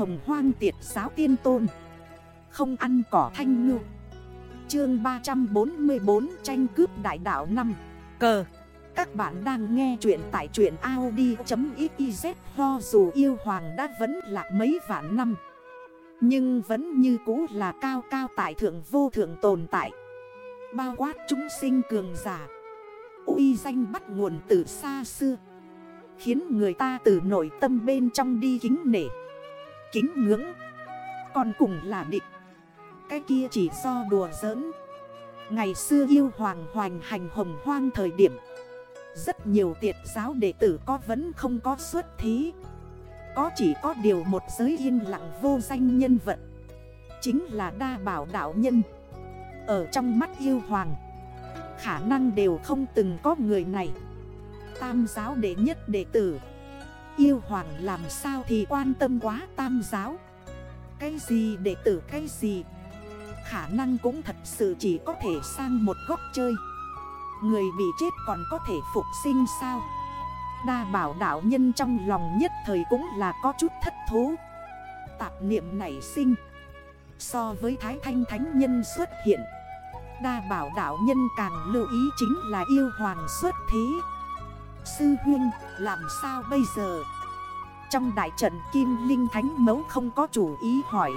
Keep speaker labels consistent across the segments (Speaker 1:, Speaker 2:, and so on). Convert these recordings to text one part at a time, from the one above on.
Speaker 1: hồng hoang tiệt giáo tiên tôn. Không ăn cỏ thanh ngư. Chương 344 tranh cướp đại đảo 5 Cờ. Các bạn đang nghe chuyện tại chuyện Audi.xyz Ho dù yêu hoàng đã vẫn lạc mấy vạn năm. Nhưng vẫn như cũ là cao cao tại thượng vô thượng tồn tại. Bao quát chúng sinh cường giả. Uy danh bắt nguồn từ xa xưa. Khiến người ta từ nội tâm bên trong đi kính nể. Kính ngưỡng. Còn cùng là địch. Cái kia chỉ do đùa giỡn. Ngày xưa yêu hoàng hoành hành hồng hoang thời điểm. Rất nhiều tiệt giáo đệ tử có vẫn không có xuất thí. Có chỉ có điều một giới yên lặng vô danh nhân vật. Chính là đa bảo đạo nhân. Ở trong mắt yêu hoàng, Khả năng đều không từng có người này. Tam giáo đệ nhất đệ tử. Yêu hoàng làm sao thì quan tâm quá tam giáo. Cái gì đệ tử, cái gì? Khả năng cũng thật sự chỉ có thể sang một góc chơi. Người bị chết còn có thể phục sinh sao? Đa bảo đạo nhân trong lòng nhất thời cũng là có chút thất thú Tạp niệm nảy sinh. So với Thái Thanh Thánh Nhân xuất hiện, Đa bảo đạo nhân càng lưu ý chính là yêu hoàng xuất thế. Sư huynh, làm sao bây giờ? Trong đại trận Kim Linh Thánh Mấu không có chủ ý hỏi.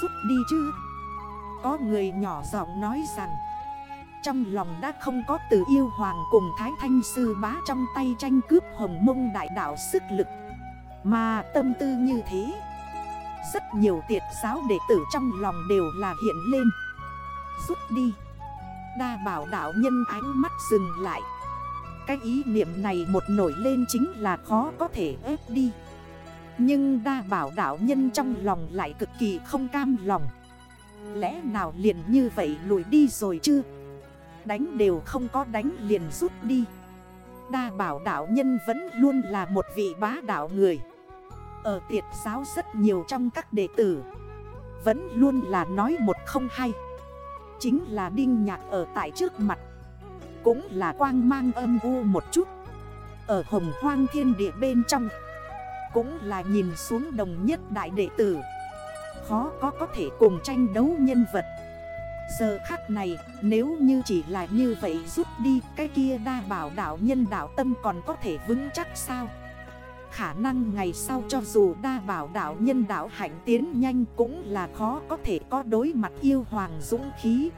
Speaker 1: Giúp đi chứ. Có người nhỏ giọng nói rằng, Trong lòng đã không có từ yêu hoàng cùng Thái Thanh Sư Bá trong tay tranh cướp hồng mông đại đạo sức lực. Mà tâm tư như thế, Rất nhiều tiệt giáo đệ tử trong lòng đều là hiện lên. Rút đi. Đa bảo đạo nhân ánh mắt dừng lại. Cái ý niệm này một nổi lên chính là khó có thể ép đi. Nhưng đa bảo đạo nhân trong lòng lại cực kỳ không cam lòng. Lẽ nào liền như vậy lùi đi rồi chứ? Đánh đều không có đánh liền rút đi. Đa bảo đạo nhân vẫn luôn là một vị bá đạo người. Ở tiệt giáo rất nhiều trong các đệ tử. Vẫn luôn là nói một không hay Chính là đinh nhạc ở tại trước mặt cũng là quang mang âm u một chút. Ở hồng hoang thiên địa bên trong, Cũng là nhìn xuống đồng nhất đại đệ tử. Khó có có thể cùng tranh đấu nhân vật. Giờ khắc này, nếu như chỉ là như vậy rút đi, Cái kia đa bảo đảo nhân đảo tâm còn có thể vững chắc sao? Khả năng ngày sau cho dù đa bảo đảo nhân đảo hạnh tiến nhanh cũng là khó có thể có đối mặt yêu hoàng dũng khí.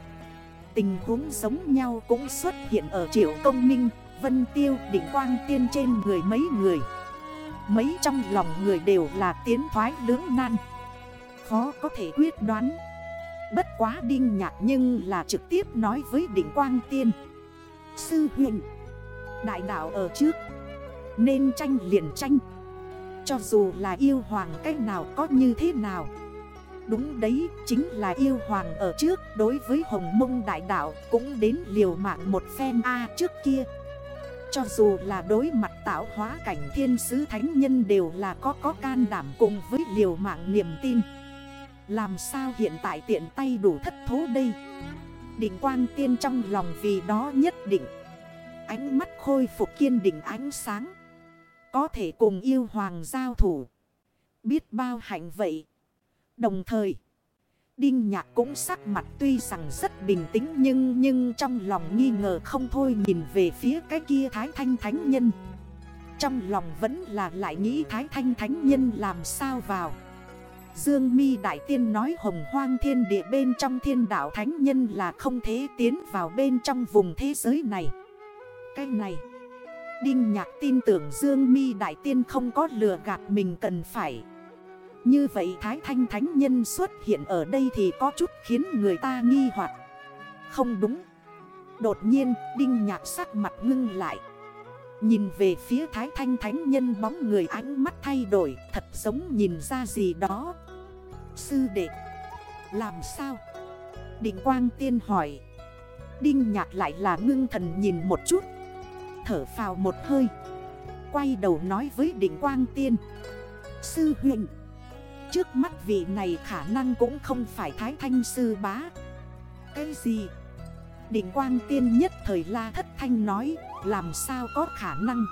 Speaker 1: Tình huống giống nhau cũng xuất hiện ở triệu công minh, vân tiêu, đỉnh quang tiên trên người mấy người. Mấy trong lòng người đều là tiến thoái lưỡng nan. Khó có thể quyết đoán. Bất quá đinh nhạc nhưng là trực tiếp nói với đỉnh quang tiên. Sư huyện, đại đạo ở trước. Nên tranh liền tranh Cho dù là yêu hoàng cách nào có như thế nào Đúng đấy, chính là yêu hoàng ở trước, Đối với hồng mông đại đạo Cũng đến liều mạng một phen A trước kia Cho dù là đối mặt tạo hóa cảnh thiên sứ thánh nhân Đều là có có can đảm cùng với liều mạng niềm tin Làm sao hiện tại tiện tay đủ thất thố đây Định quang tiên trong lòng vì đó nhất định Ánh mắt khôi phục kiên định ánh sáng có thể cùng yêu hoàng giao thủ. Biết bao hạnh vậy. Đồng thời. Đinh nhạc cũng sắc mặt tuy rằng rất bình tĩnh nhưng nhưng trong lòng nghi ngờ không thôi nhìn về phía cái kia Thái Thanh Thánh Nhân. Trong lòng vẫn là lại nghĩ Thái Thanh Thánh Nhân làm sao vào. Dương mi Đại Tiên nói hồng hoang thiên địa bên trong thiên đạo Thánh Nhân là không thể tiến vào bên trong vùng thế giới này. Cái này. Đinh nhạc tin tưởng Dương mi Đại Tiên không có lừa gạt mình cần phải. Như vậy Thái Thanh Thánh Nhân xuất hiện ở đây thì có chút khiến người ta nghi hoặc Không đúng. Đột nhiên Đinh nhạc sắc mặt ngưng lại. Nhìn về phía Thái Thanh Thánh Nhân bóng người ánh mắt thay đổi thật giống nhìn ra gì đó. Sư đệ, làm sao? Định Quang Tiên hỏi. Đinh nhạc lại là ngưng thần nhìn một chút thở phào một hơi Quay đầu nói với định quang tiên Sư huynh Trước mắt vị này khả năng cũng không phải thái thanh sư bá. Cái gì? Định quang tiên nhất thời la thất thanh nói, Làm sao có khả năng?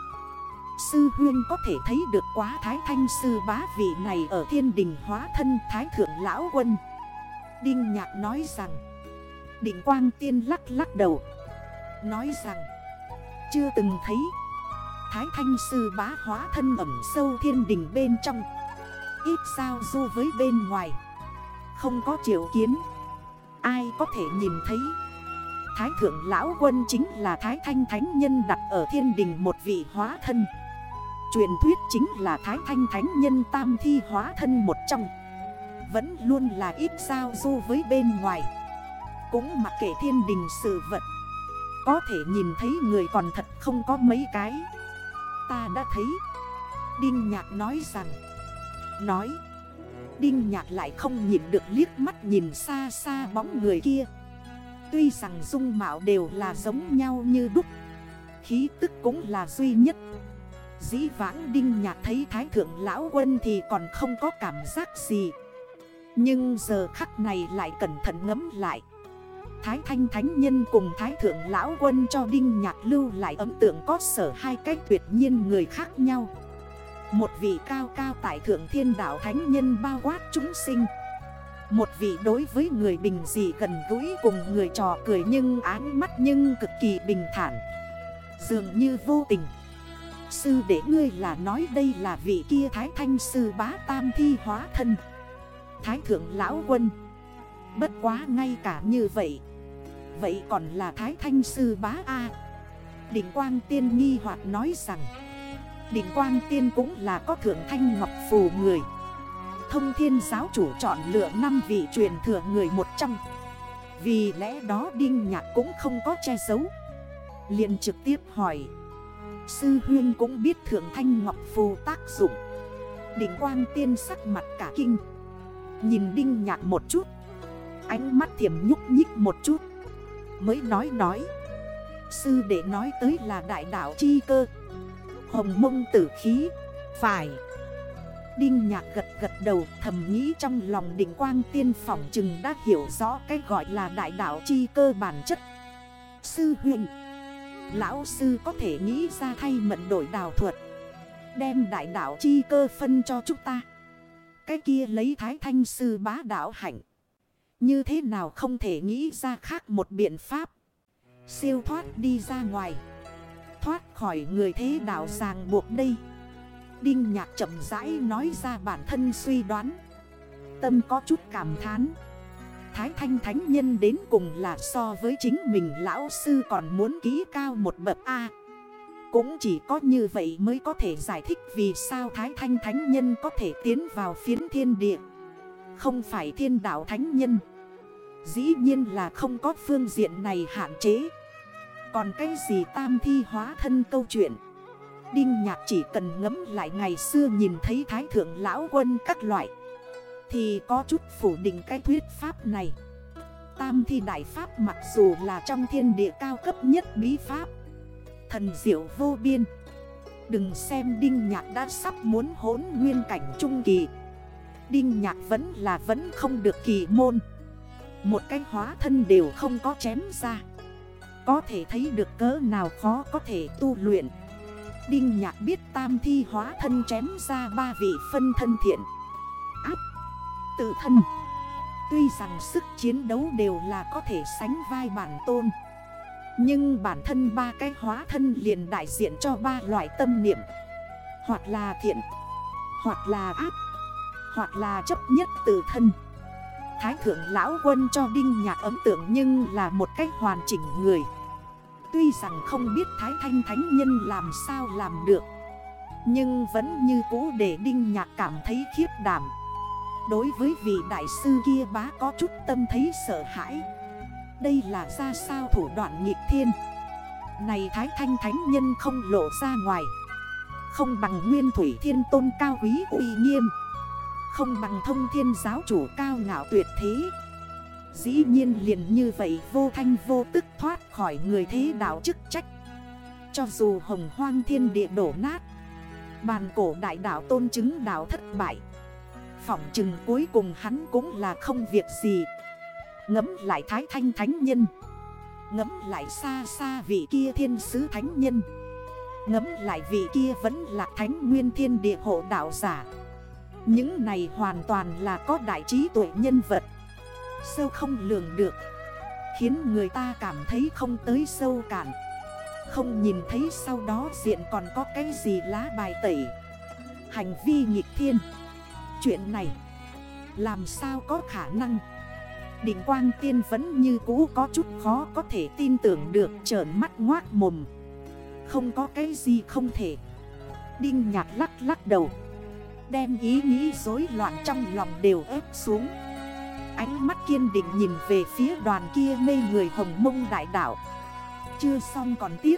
Speaker 1: Sư huyên có thể thấy được quá thái thanh sư bá vị này ở thiên đình hóa thân thái thượng lão quân. Đinh nhạc nói rằng Định quang tiên lắc lắc đầu, Nói rằng, Chưa từng thấy Thái thanh sư bá hóa thân ẩm sâu thiên đình bên trong. Ít sao du với bên ngoài. Không có triệu kiến. Ai có thể nhìn thấy? Thái thượng lão quân chính là Thái thanh thánh nhân đặt ở thiên đình một vị hóa thân. Truyền thuyết chính là Thái thanh thánh nhân tam thi hóa thân một trong. Vẫn luôn là ít sao du với bên ngoài. Cũng mặc kệ thiên đình sự vật. Có thể nhìn thấy người còn thật không có mấy cái. Ta đã thấy. Đinh Nhạc nói rằng Nói. Đinh Nhạc lại không nhìn được liếc mắt nhìn xa xa bóng người kia. Tuy rằng dung mạo đều là giống nhau như đúc, Khí tức cũng là duy nhất. Dĩ vãng Đinh Nhạc thấy Thái Thượng Lão Quân thì còn không có cảm giác gì. Nhưng giờ khắc này lại cẩn thận ngấm lại. Thái Thanh Thánh Nhân cùng Thái Thượng Lão Quân cho Đinh Nhạc lưu lại ấn tượng có sở hai cách tuyệt nhiên người khác nhau. Một vị cao cao tại Thượng Thiên Đạo Thánh Nhân bao quát chúng sinh. Một vị đối với người bình dị gần gũi cùng người trò cười nhưng áng mắt nhưng cực kỳ bình thản. Dường như vô tình. Sư để ngươi là nói đây là vị kia Thái Thanh Sư bá tam thi hóa thân. Thái Thượng Lão Quân. Bất quá ngay cả như vậy. Vậy còn là Thái Thanh Sư Bá A. Đỉnh Quang Tiên nghi hoặc nói rằng Định Quang Tiên cũng là có thượng thanh ngọc phù người. Thông thiên giáo chủ chọn lựa 5 vị truyền thừa người một trong. Vì lẽ đó Đinh Nhạc cũng không có che giấu. Liền trực tiếp hỏi. Sư Huyên cũng biết thượng thanh ngọc phù tác dụng. Đỉnh Quang Tiên sắc mặt cả kinh. Nhìn Đinh Nhạc một chút. Ánh mắt thiểm nhúc nhích một chút. Mới nói nói. Sư để nói tới là đại đạo chi cơ. Hồng mông tử khí. Phải. Đinh nhạc gật gật đầu, thầm nghĩ trong lòng định quang tiên phỏng chừng đã hiểu rõ cái gọi là đại đạo chi cơ bản chất. Sư huyện Lão sư có thể nghĩ ra thay mận đổi đào thuật. Đem đại đạo chi cơ phân cho chúng ta. Cái kia lấy thái thanh sư bá đạo hạnh. Như thế nào không thể nghĩ ra khác một biện pháp. Siêu thoát đi ra ngoài. Thoát khỏi người thế đạo ràng buộc đây. Đinh nhạc chậm rãi nói ra bản thân suy đoán. Tâm có chút cảm thán. Thái thanh thánh nhân đến cùng là so với chính mình lão sư còn muốn ký cao một bậc A. Cũng chỉ có như vậy mới có thể giải thích vì sao Thái thanh thánh nhân có thể tiến vào phiến thiên địa. Không phải thiên đạo thánh nhân. Dĩ nhiên là không có phương diện này hạn chế. Còn cái gì tam thi hóa thân câu chuyện? Đinh nhạc chỉ cần ngấm lại ngày xưa nhìn thấy thái thượng lão quân các loại, Thì có chút phủ định cái thuyết pháp này. Tam thi đại pháp mặc dù là trong thiên địa cao cấp nhất bí pháp, Thần diệu vô biên. Đừng xem Đinh Nhạc đã sắp muốn hốn nguyên cảnh trung kỳ. Đinh nhạc vẫn là vẫn không được kỳ môn. Một cái hóa thân đều không có chém ra. Có thể thấy được cỡ nào khó có thể tu luyện. Đinh nhạc biết tam thi hóa thân chém ra ba vị phân thân thiện. Áp, Tự thân. Tuy rằng sức chiến đấu đều là có thể sánh vai bản tôn. Nhưng bản thân ba cái hóa thân liền đại diện cho ba loại tâm niệm. Hoặc là thiện, Hoặc là áp, hoặc là chấp nhất tự thân. Thái thượng lão quân cho Đinh Nhạc ấn tượng nhưng là một cách hoàn chỉnh người. Tuy rằng không biết Thái Thanh Thánh Nhân làm sao làm được, Nhưng vẫn như cũ để Đinh Nhạc cảm thấy khiếp đảm. Đối với vị đại sư kia bá có chút tâm thấy sợ hãi. Đây là ra sao thủ đoạn nghịch thiên? Này Thái Thanh Thánh Nhân không lộ ra ngoài. Không bằng nguyên thủy thiên tôn cao quý uy nghiêm. Không bằng thông thiên giáo chủ cao ngạo tuyệt thế. Dĩ nhiên liền như vậy, vô thanh vô tức thoát khỏi người thế đạo chức trách. Cho dù hồng hoang thiên địa đổ nát, Bàn cổ đại đạo tôn chứng đạo thất bại, Phỏng chừng cuối cùng hắn cũng là không việc gì. Ngấm lại thái thanh thánh nhân Ngấm lại xa xa vị kia thiên sứ thánh nhân Ngấm lại vị kia vẫn là thánh nguyên thiên địa hộ đạo giả. Những này hoàn toàn là có đại trí tuệ nhân vật. Sâu không lường được. Khiến người ta cảm thấy không tới sâu cạn. Không nhìn thấy sau đó diện còn có cái gì lá bài tẩy. Hành vi nghịch thiên. Chuyện này. Làm sao có khả năng? Định quang tiên vẫn như cũ có chút khó có thể tin tưởng được trởn mắt ngoác mồm. Không có cái gì không thể. Đinh nhạt lắc lắc đầu. Đem ý nghĩ rối loạn trong lòng đều ép xuống. Ánh mắt kiên định nhìn về phía đoàn kia mê người hồng mông đại đảo Chưa xong còn tiếp.